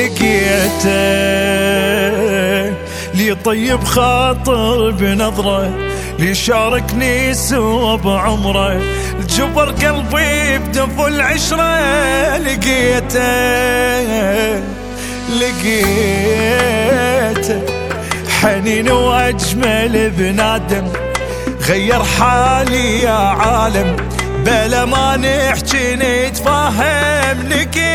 لقيته. لي طيب خاطر بنظرة لي شاركني سوى بعمره الجبر قلبي بدف العشرة لقيته لقيته. حنين وأجمل بنادم غير حالي يا عالم. بلا ما نحكي نتفاهم لقيته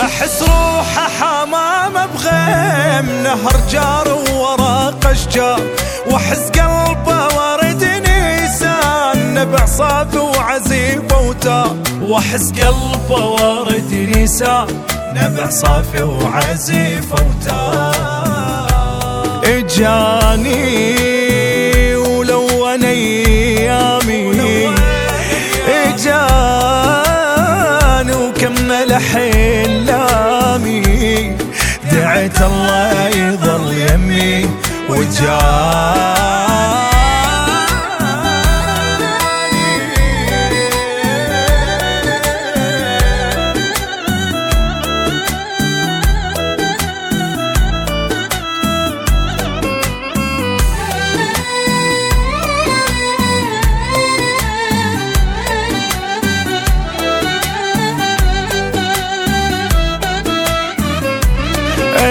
أحس روحه حمام بغيم نهر جار وورق اشجار وأحس قلبه ورد نيسان نبع صافي وعزيف وتار وأحس قلبه ورد نيسان نبع صافي وعزيف وتار إجاني وكمل حلامي دعيت الله يظل يمي وجاني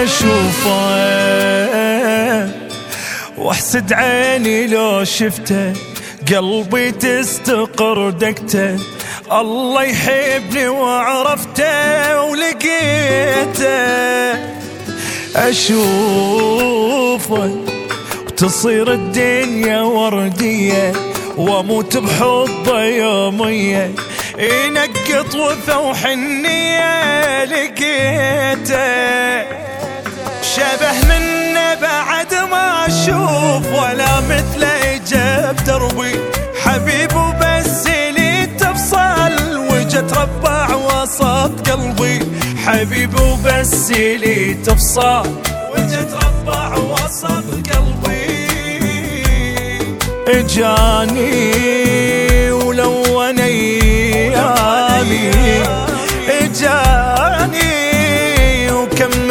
اشوفه وأحسد عيني لو شفته. قلبي تستقر دقته الله يحبني وعرفته ولقيته. اشوفه وتصير الدنيا وردية. وأموت بحبه يومية. ينقط وفا وحنيه لقيته. شبه منه بعد ما أشوف ولا مثله جاب دربي. حبيب وبس لي تفصل. وجت ربع وسط قلبي. حبيب وبس لي تفصل. وجت ربع وسط قلبي. اجاني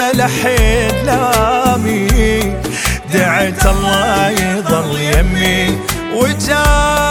ما لحيت لامي. دعيت الله يضل يمي وجاي